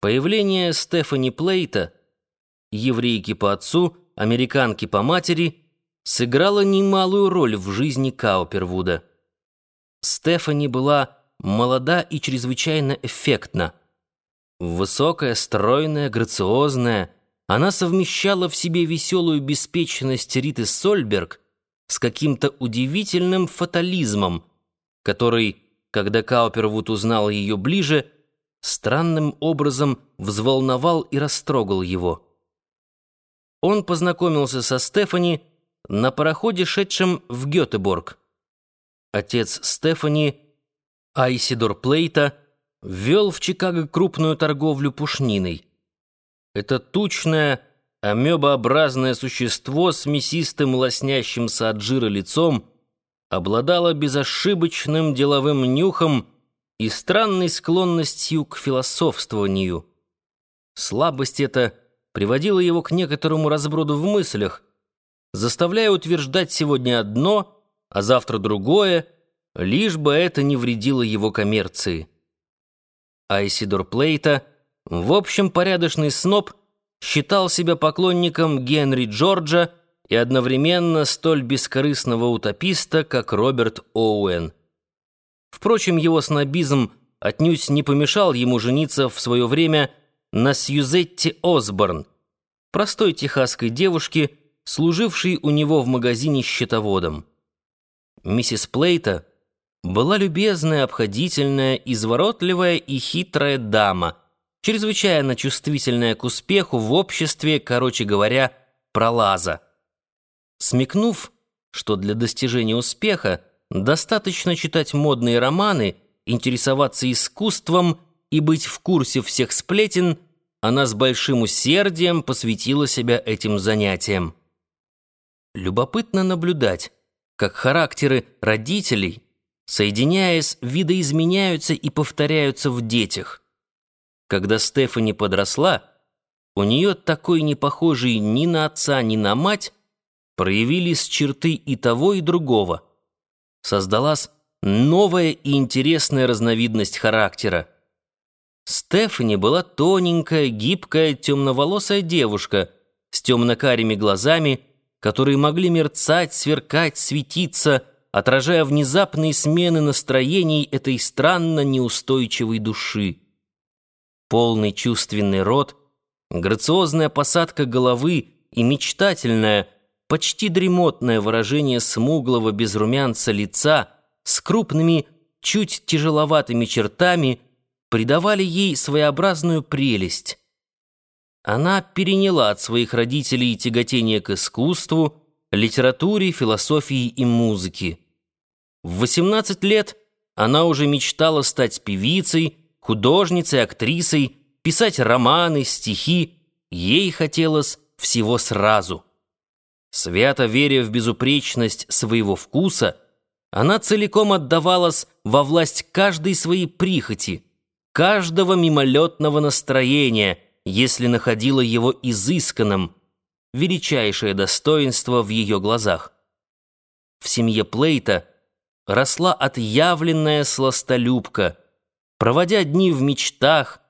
Появление Стефани Плейта, еврейки по отцу, американки по матери, сыграло немалую роль в жизни Каупервуда. Стефани была молода и чрезвычайно эффектна. Высокая, стройная, грациозная, она совмещала в себе веселую беспечность Риты Сольберг с каким-то удивительным фатализмом, который, когда Каупервуд узнал ее ближе, странным образом взволновал и растрогал его. Он познакомился со Стефани на пароходе, шедшем в Гетеборг. Отец Стефани, Айсидор Плейта, ввел в Чикаго крупную торговлю пушниной. Это тучное, амебообразное существо с мясистым лоснящимся от жира лицом обладало безошибочным деловым нюхом и странной склонностью к философствованию. Слабость эта приводила его к некоторому разброду в мыслях, заставляя утверждать сегодня одно, а завтра другое, лишь бы это не вредило его коммерции. Айсидор Плейта, в общем порядочный сноб, считал себя поклонником Генри Джорджа и одновременно столь бескорыстного утописта, как Роберт Оуэн. Впрочем, его снобизм отнюдь не помешал ему жениться в свое время на Сьюзетте Осборн, простой техасской девушке, служившей у него в магазине счетоводом. Миссис Плейта была любезная, обходительная, изворотливая и хитрая дама, чрезвычайно чувствительная к успеху в обществе, короче говоря, пролаза. Смекнув, что для достижения успеха Достаточно читать модные романы, интересоваться искусством и быть в курсе всех сплетен, она с большим усердием посвятила себя этим занятиям. Любопытно наблюдать, как характеры родителей, соединяясь, видоизменяются и повторяются в детях. Когда Стефани подросла, у нее такой не похожий ни на отца, ни на мать, проявились черты и того, и другого – создалась новая и интересная разновидность характера. Стефани была тоненькая, гибкая, темноволосая девушка с темно-карими глазами, которые могли мерцать, сверкать, светиться, отражая внезапные смены настроений этой странно неустойчивой души. Полный чувственный рот, грациозная посадка головы и мечтательная – почти дремотное выражение смуглого безрумянца лица с крупными, чуть тяжеловатыми чертами придавали ей своеобразную прелесть. Она переняла от своих родителей тяготение к искусству, литературе, философии и музыке. В 18 лет она уже мечтала стать певицей, художницей, актрисой, писать романы, стихи. Ей хотелось всего сразу — Свято веря в безупречность своего вкуса, она целиком отдавалась во власть каждой своей прихоти, каждого мимолетного настроения, если находила его изысканным, величайшее достоинство в ее глазах. В семье Плейта росла отъявленная сластолюбка, проводя дни в мечтах,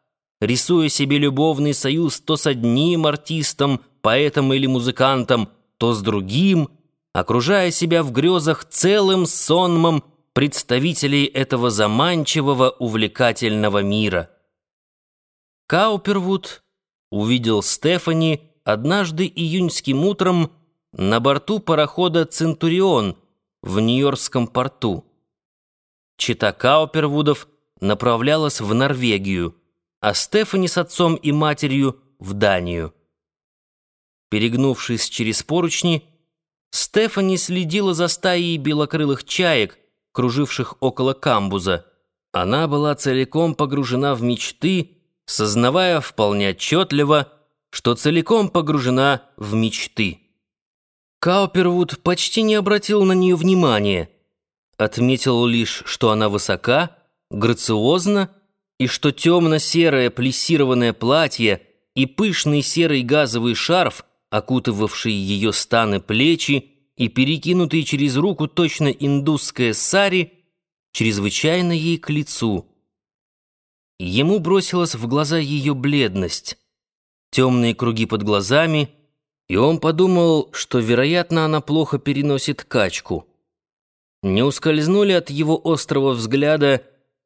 рисуя себе любовный союз то с одним артистом, поэтом или музыкантом, то с другим, окружая себя в грезах целым сонмом представителей этого заманчивого, увлекательного мира. Каупервуд увидел Стефани однажды июньским утром на борту парохода «Центурион» в Нью-Йоркском порту. Чита Каупервудов направлялась в Норвегию, а Стефани с отцом и матерью — в Данию. Перегнувшись через поручни, Стефани следила за стаей белокрылых чаек, круживших около камбуза. Она была целиком погружена в мечты, сознавая вполне отчетливо, что целиком погружена в мечты. Каупервуд почти не обратил на нее внимания, отметил лишь, что она высока, грациозна и что темно-серое плессированное платье и пышный серый газовый шарф – окутывавший ее станы плечи и перекинутые через руку точно индусская сари, чрезвычайно ей к лицу. Ему бросилась в глаза ее бледность, темные круги под глазами, и он подумал, что, вероятно, она плохо переносит качку. Не ускользнули от его острого взгляда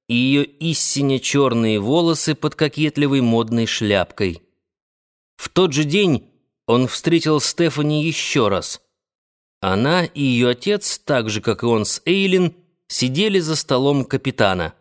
и ее истинно черные волосы под кокетливой модной шляпкой. В тот же день он встретил Стефани еще раз. Она и ее отец, так же, как и он с Эйлин, сидели за столом капитана.